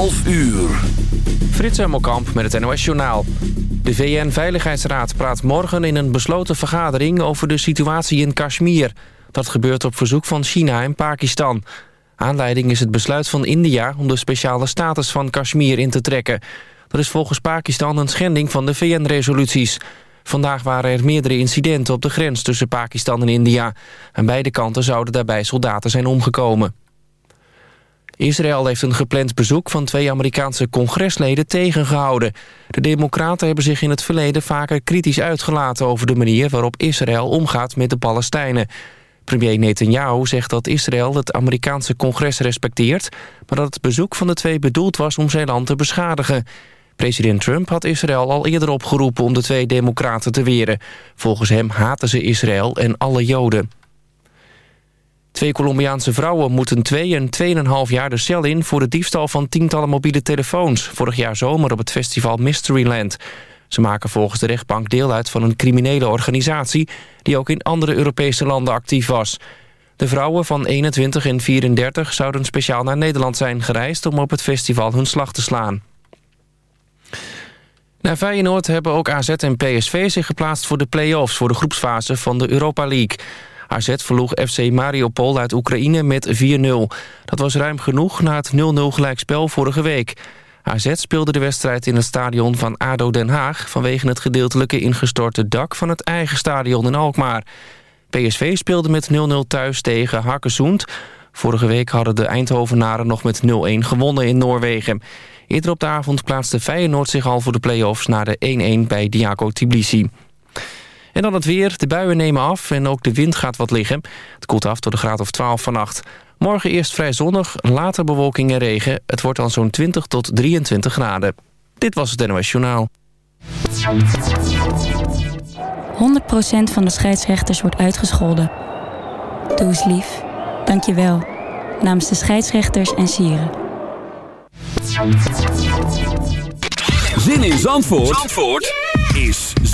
11 uur. Frits Hemmelkamp met het NOS Journaal. De VN-veiligheidsraad praat morgen in een besloten vergadering... over de situatie in Kashmir. Dat gebeurt op verzoek van China en Pakistan. Aanleiding is het besluit van India... om de speciale status van Kashmir in te trekken. Dat is volgens Pakistan een schending van de VN-resoluties. Vandaag waren er meerdere incidenten op de grens tussen Pakistan en India. Aan beide kanten zouden daarbij soldaten zijn omgekomen. Israël heeft een gepland bezoek van twee Amerikaanse congresleden tegengehouden. De democraten hebben zich in het verleden vaker kritisch uitgelaten... over de manier waarop Israël omgaat met de Palestijnen. Premier Netanyahu zegt dat Israël het Amerikaanse congres respecteert... maar dat het bezoek van de twee bedoeld was om zijn land te beschadigen. President Trump had Israël al eerder opgeroepen om de twee democraten te weren. Volgens hem haten ze Israël en alle Joden. Twee Colombiaanse vrouwen moeten twee en 2,5 jaar de cel in... voor de diefstal van tientallen mobiele telefoons... vorig jaar zomer op het festival Mysteryland. Ze maken volgens de rechtbank deel uit van een criminele organisatie... die ook in andere Europese landen actief was. De vrouwen van 21 en 34 zouden speciaal naar Nederland zijn gereisd... om op het festival hun slag te slaan. Na Feyenoord hebben ook AZ en PSV zich geplaatst voor de play-offs... voor de groepsfase van de Europa League... AZ verloeg FC Mariupol uit Oekraïne met 4-0. Dat was ruim genoeg na het 0-0 gelijkspel vorige week. AZ speelde de wedstrijd in het stadion van ADO Den Haag... vanwege het gedeeltelijke ingestorte dak van het eigen stadion in Alkmaar. PSV speelde met 0-0 thuis tegen Harkesund. Vorige week hadden de Eindhovenaren nog met 0-1 gewonnen in Noorwegen. Eerder op de avond plaatste Feyenoord zich al voor de play-offs... na de 1-1 bij Diaco Tbilisi. En dan het weer. De buien nemen af en ook de wind gaat wat liggen. Het koelt af tot de graad of 12 vannacht. Morgen eerst vrij zonnig, later bewolking en regen. Het wordt dan zo'n 20 tot 23 graden. Dit was het NOS Journaal. 100% van de scheidsrechters wordt uitgescholden. Doe eens lief. Dank je wel. Namens de scheidsrechters en sieren. Zin in Zandvoort? Zandvoort? is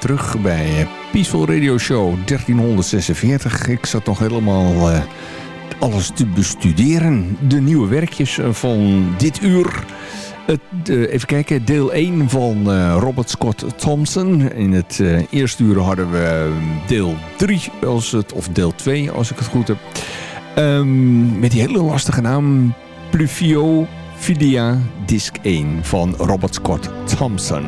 Terug bij Peaceful Radio Show 1346. Ik zat nog helemaal uh, alles te bestuderen. De nieuwe werkjes van dit uur. Het, even kijken, deel 1 van Robert Scott Thompson. In het eerste uur hadden we deel 3, als het, of deel 2 als ik het goed heb. Um, met die hele lastige naam Pluvio Fidia Disc 1 van Robert Scott Thompson.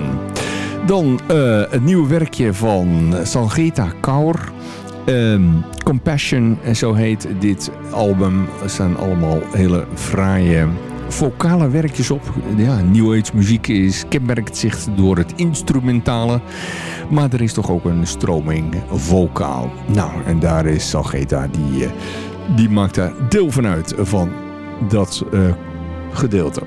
Dan uh, het nieuwe werkje van Sangita Kaur. Um, Compassion, zo heet dit album. Er zijn allemaal hele fraaie vocale werkjes op. Ja, New Age muziek is, kenmerkt zich door het instrumentale. Maar er is toch ook een stroming vocaal. Nou, en daar is Salgeta, die, uh, die maakt daar deel van uit van dat uh, gedeelte.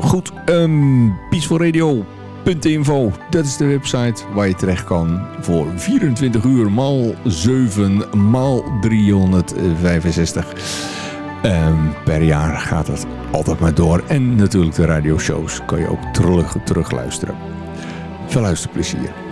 Goed, um, Peaceful Radio .info, dat is de website waar je terecht kan voor 24 uur maal 7 maal 365. Um, per jaar gaat het altijd maar door. En natuurlijk de radioshows kan je ook terug, terug luisteren. Veel luisterplezier.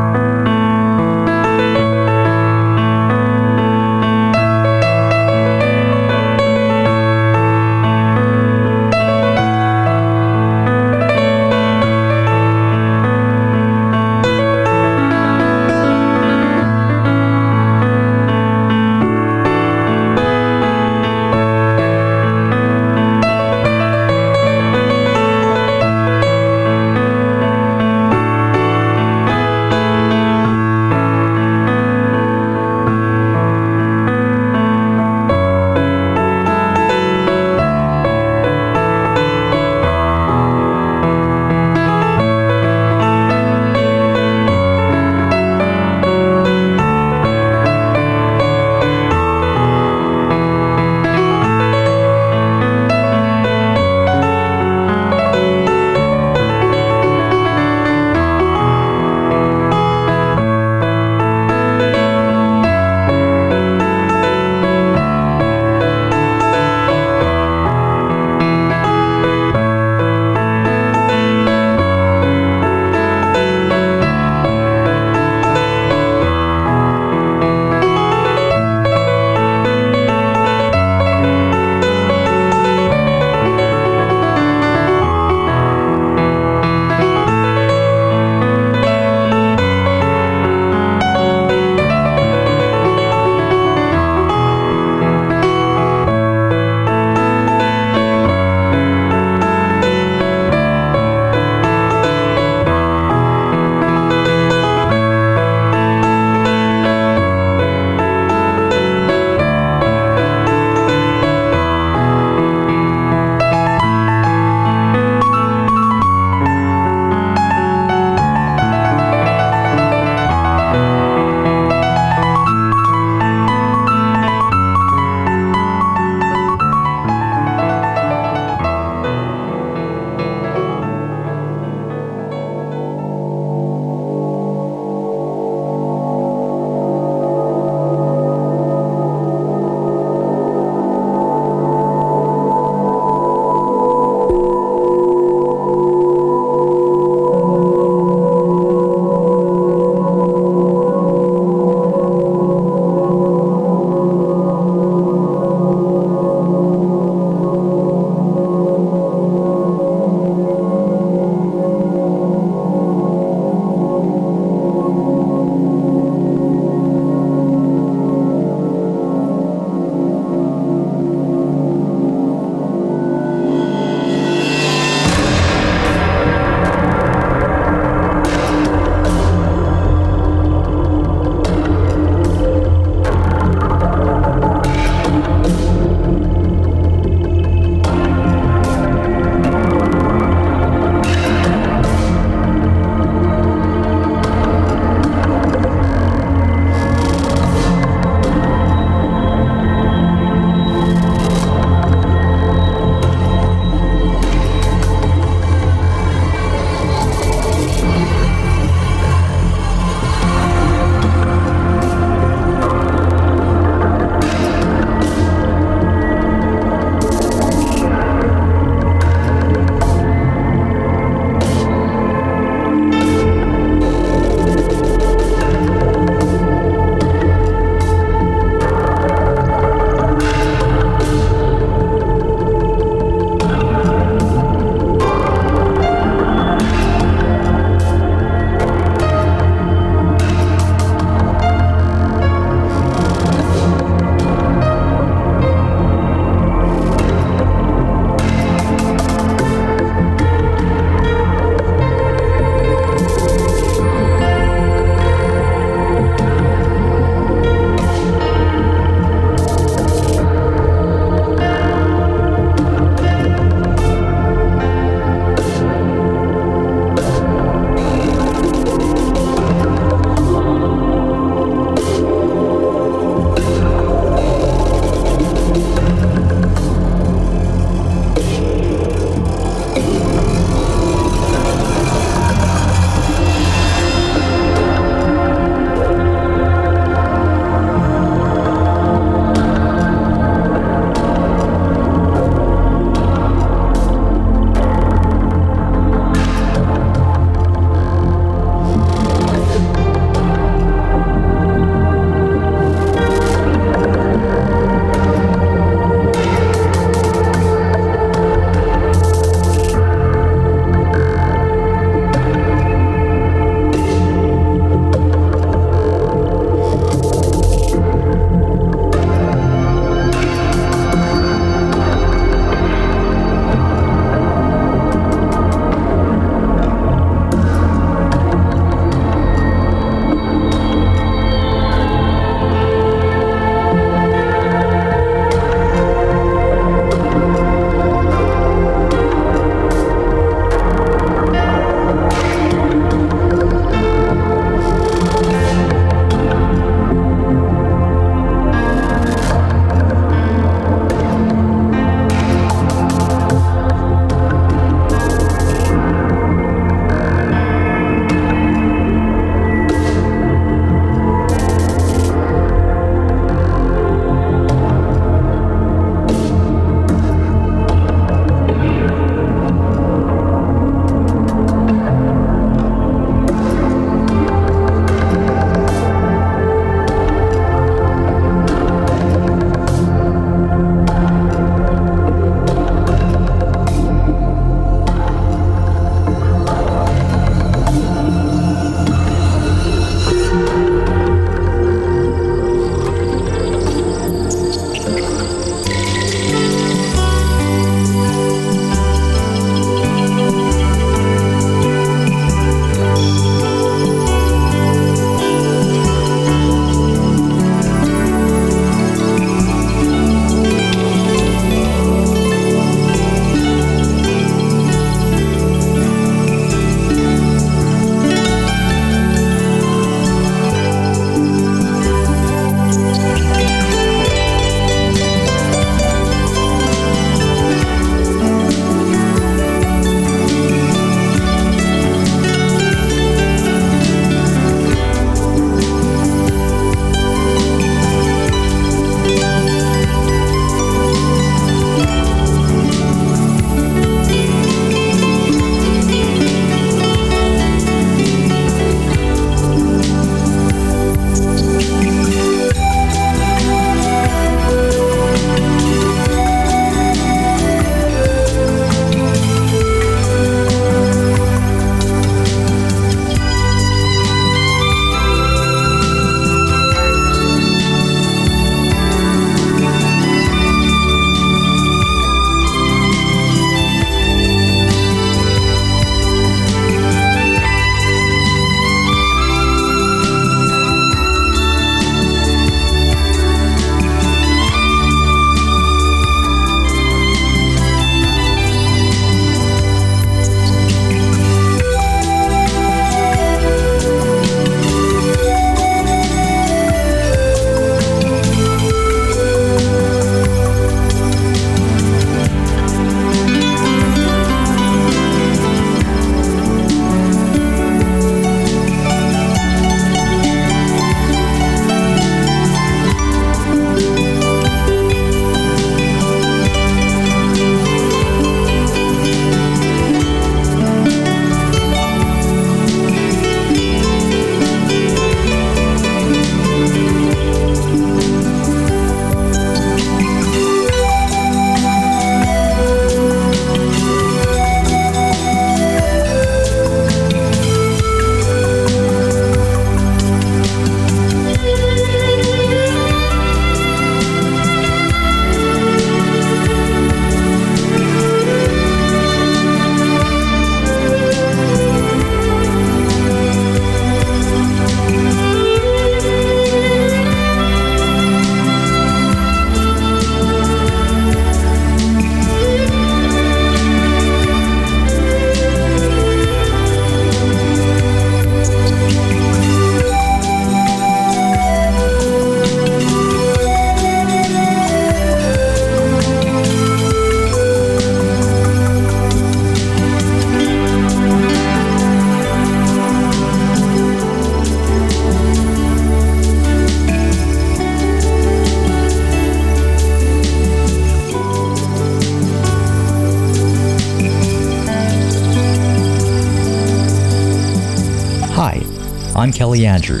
Kelly Andrew.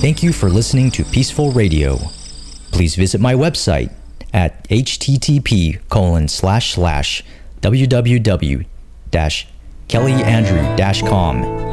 Thank you for listening to Peaceful Radio. Please visit my website at http colon slash slash www kellyandrew.com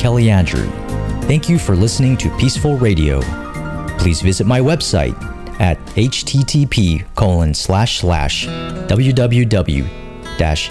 Kelly Andrew. Thank you for listening to Peaceful Radio. Please visit my website at http colon slash slash www dash